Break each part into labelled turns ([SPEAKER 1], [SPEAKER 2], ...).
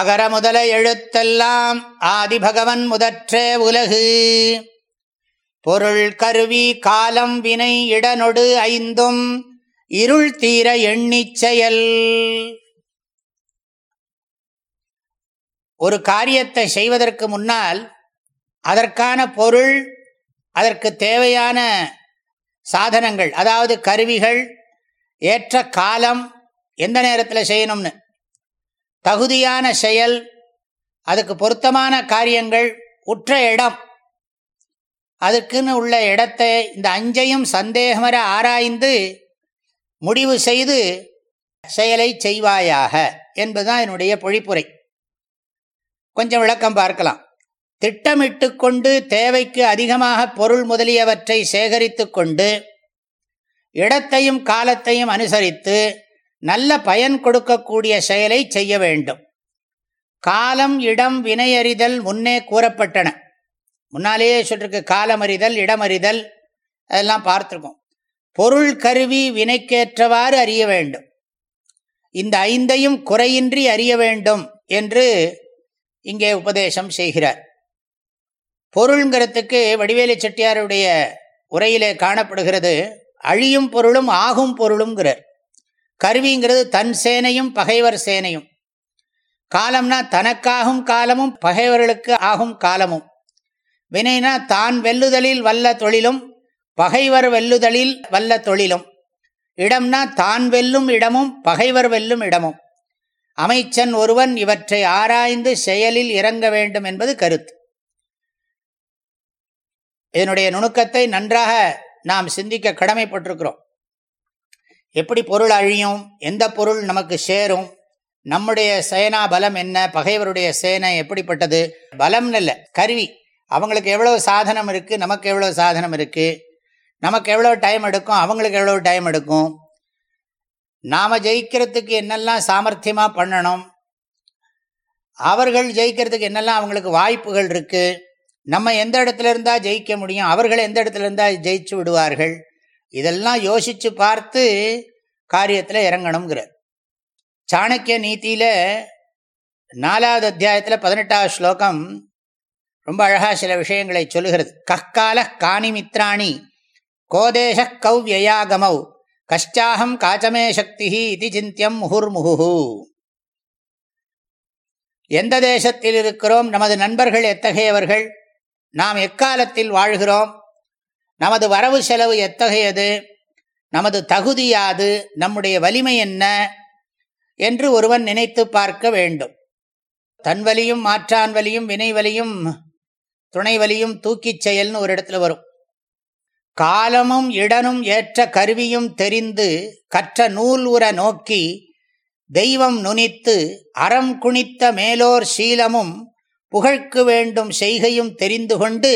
[SPEAKER 1] அகர முதல எழுத்தெல்லாம் ஆதிபகவன் முதற்றே உலகு பொருள் கருவி காலம் வினை இடனொடு ஐந்தும் இருள் தீர எண்ணிச்செயல் ஒரு காரியத்தை செய்வதற்கு முன்னால் அதற்கான பொருள் அதற்கு தேவையான சாதனங்கள் அதாவது கருவிகள் ஏற்ற காலம் எந்த நேரத்தில் செய்யணும்னு தகுதியான செயல் அதுக்கு பொருத்தமான காரியங்கள் உற்ற இடம் அதுக்குன்னு உள்ள இடத்தை இந்த அஞ்சையும் சந்தேகமர ஆராய்ந்து முடிவு செய்து செயலை செய்வாயாக என்பதுதான் என்னுடைய பொழிப்புரை கொஞ்சம் விளக்கம் பார்க்கலாம் திட்டமிட்டு கொண்டு தேவைக்கு அதிகமாக பொருள் முதலியவற்றை சேகரித்து கொண்டு இடத்தையும் காலத்தையும் அனுசரித்து நல்ல பயன் கொடுக்கக்கூடிய செயலை செய்ய வேண்டும் காலம் இடம் வினையறிதல் முன்னே கூறப்பட்டன முன்னாலேயே சொல்லிருக்கு காலமறிதல் இடமறிதல் அதெல்லாம் பார்த்துருக்கோம் பொருள் கருவி வினைக்கேற்றவாறு அறிய வேண்டும் இந்த ஐந்தையும் குறையின்றி அறிய வேண்டும் என்று இங்கே உபதேசம் செய்கிறார் பொருள்ங்கிறதுக்கு வடிவேலு செட்டியாருடைய உரையிலே காணப்படுகிறது அழியும் பொருளும் ஆகும் பொருளுங்கிறார் கருவிங்கிறது தன் சேனையும் பகைவர் சேனையும் காலம்னா தனக்காகும் காலமும் பகைவர்களுக்கு ஆகும் காலமும் வினைனா தான் வெல்லுதலில் வல்ல தொழிலும் பகைவர் வெல்லுதலில் வல்ல தொழிலும் இடம்னா தான் வெல்லும் இடமும் பகைவர் வெல்லும் இடமும் அமைச்சன் ஒருவன் இவற்றை ஆராய்ந்து செயலில் இறங்க வேண்டும் என்பது கருத்து இதனுடைய நுணுக்கத்தை நன்றாக நாம் சிந்திக்க கடமைப்பட்டிருக்கிறோம் எப்படி பொருள் அழியும் எந்த பொருள் நமக்கு சேரும் நம்முடைய சேனா பலம் என்ன பகைவருடைய சேனை எப்படிப்பட்டது பலம்னு இல்லை கருவி அவங்களுக்கு எவ்வளோ சாதனம் இருக்குது நமக்கு எவ்வளோ சாதனம் இருக்குது நமக்கு எவ்வளோ டைம் எடுக்கும் அவங்களுக்கு எவ்வளோ டைம் எடுக்கும் நாம் ஜெயிக்கிறதுக்கு என்னெல்லாம் சாமர்த்தியமாக பண்ணணும் அவர்கள் ஜெயிக்கிறதுக்கு என்னெல்லாம் அவங்களுக்கு வாய்ப்புகள் இருக்குது நம்ம எந்த இடத்துல இருந்தால் ஜெயிக்க முடியும் அவர்கள் எந்த இடத்துல இருந்தால் ஜெயிச்சு விடுவார்கள் இதெல்லாம் யோசித்து பார்த்து காரியத்தில் இறங்கணுங்கிறார் சாணக்கிய நீத்தியில் நாலாவது அத்தியாயத்தில் பதினெட்டாவது ஸ்லோகம் ரொம்ப அழகா சில விஷயங்களை சொல்லுகிறது கஹ்கால காணிமித்ராணி கோதேஷ கவ்யயாகமௌ கஷ்டாஹம் காச்சமே சக்தி இது சிந்தியம் முகுர்முகு எந்த தேசத்தில் இருக்கிறோம் நமது நண்பர்கள் எத்தகையவர்கள் நாம் எக்காலத்தில் வாழ்கிறோம் நமது வரவு செலவு எத்தகையது நமது தகுதி யாது நம்முடைய வலிமை என்ன என்று ஒருவன் நினைத்து பார்க்க வேண்டும் தன் வலியும் மாற்றான் வலியும் வினை வலியும் துணை வலியும் தூக்கிச் செயல்னு ஒரு இடத்துல வரும் காலமும் இடனும் ஏற்ற கருவியும் தெரிந்து கற்ற நூல் உர நோக்கி தெய்வம் நுனித்து அறம் குனித்த மேலோர் சீலமும் புகழ்க்கு வேண்டும் செய்கையும் தெரிந்து கொண்டு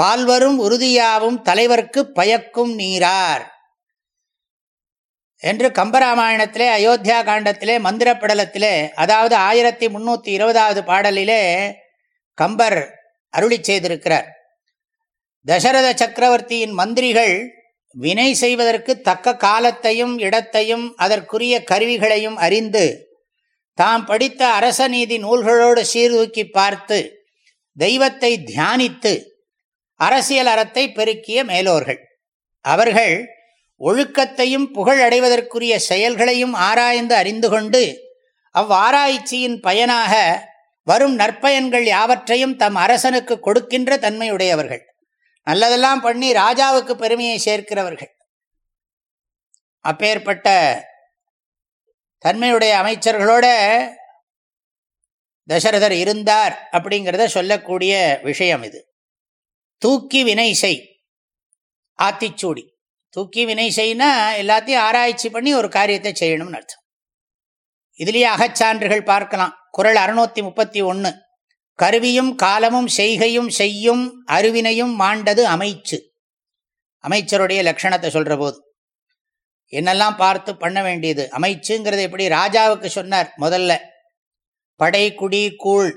[SPEAKER 1] பால்வரும் உறுதியாவும் தலைவர்க்கு பயக்கும் நீரார் என்று கம்பராமாயணத்திலே அயோத்தியா காண்டத்திலே மந்திரப்படலத்திலே அதாவது ஆயிரத்தி முன்னூற்றி இருபதாவது பாடலிலே கம்பர் அருளி செய்திருக்கிறார் தசரத சக்கரவர்த்தியின் மந்திரிகள் வினை செய்வதற்கு தக்க காலத்தையும் இடத்தையும் அதற்குரிய கருவிகளையும் அறிந்து தாம் படித்த அரச நீதி நூல்களோடு சீர்தூக்கி பார்த்து தெய்வத்தை தியானித்து அரசியல் அறத்தை பெருக்கிய மேலோர்கள் அவர்கள் ஒழுக்கத்தையும் புகழ் அடைவதற்குரிய செயல்களையும் ஆராய்ந்து அறிந்து கொண்டு அவ்வாராய்ச்சியின் பயனாக வரும் நற்பயன்கள் யாவற்றையும் தம் அரசனுக்கு கொடுக்கின்ற தன்மையுடையவர்கள் நல்லதெல்லாம் பண்ணி ராஜாவுக்கு பெருமையை சேர்க்கிறவர்கள் அப்பேற்பட்ட தன்மையுடைய அமைச்சர்களோட தசரதர் இருந்தார் அப்படிங்கிறத சொல்லக்கூடிய விஷயம் இது தூக்கி வினை ஆத்திச்சூடி தூக்கி வினைசைனா எல்லாத்தையும் ஆராய்ச்சி பண்ணி ஒரு காரியத்தை செய்யணும்னு அர்த்தம் இதுலேயே அகச்சான்றுகள் பார்க்கலாம் குரல் அறுநூத்தி முப்பத்தி ஒன்று கருவியும் காலமும் செய்கையும் செய்யும் அருவினையும் மாண்டது அமைச்சு அமைச்சருடைய லட்சணத்தை சொல்கிற போது என்னெல்லாம் பார்த்து பண்ண வேண்டியது அமைச்சுங்கிறது எப்படி ராஜாவுக்கு சொன்னார் முதல்ல படை குடி கூழ்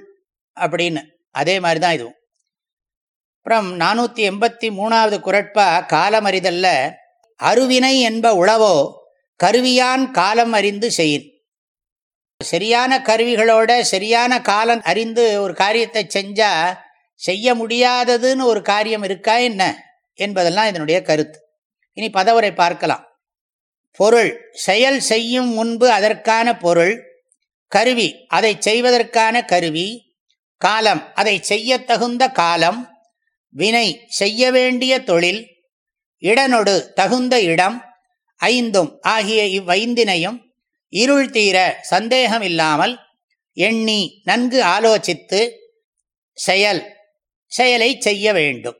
[SPEAKER 1] அப்படின்னு அதே மாதிரி தான் இதுவும் அப்புறம் நானூற்றி எண்பத்தி மூணாவது குரட்பா காலமறிதல்ல அருவினை என்ப உழவோ கருவியான் காலம் அறிந்து செய் சரியான கருவிகளோட சரியான காலம் அறிந்து ஒரு காரியத்தை செஞ்சால் செய்ய முடியாததுன்னு ஒரு காரியம் இருக்கா என்ன என்பதெல்லாம் இதனுடைய கருத்து இனி பதவரை பார்க்கலாம் பொருள் செயல் செய்யும் முன்பு அதற்கான பொருள் கருவி அதை செய்வதற்கான கருவி காலம் அதை செய்ய தகுந்த காலம் வினை செய்ய வேண்டிய தொழில் இடனொடு தகுந்த இடம் ஐந்தும் ஆகிய இவ்வைந்தினையும் இருள் தீர சந்தேகமில்லாமல் எண்ணி நன்கு ஆலோசித்து செயல் செயலை செய்ய வேண்டும்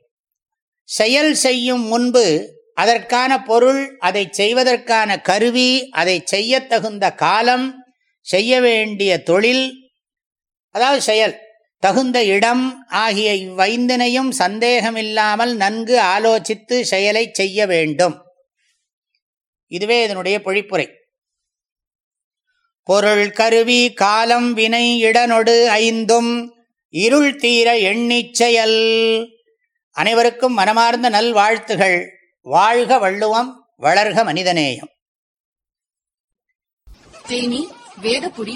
[SPEAKER 1] செயல் செய்யும் முன்பு அதற்கான பொருள் அதை செய்வதற்கான கருவி அதை செய்யத்தகுந்த காலம் செய்ய வேண்டிய தொழில் அதாவது செயல் தகுந்த இடம் ஆகிய இவ்வைந்தினையும் சந்தேகமில்லாமல் நன்கு ஆலோசித்து செயலை செய்ய வேண்டும் இதுவே இதனுடைய பொழிப்புரை பொருள் கருவி காலம் வினை இடனொடு ஐந்தும் இருள் தீர எண்ணிச்செயல் அனைவருக்கும் மனமார்ந்த நல் வாழ்த்துகள் வாழ்க வள்ளுவம் வளர்க மனிதநேயம் தேனி வேதபுடி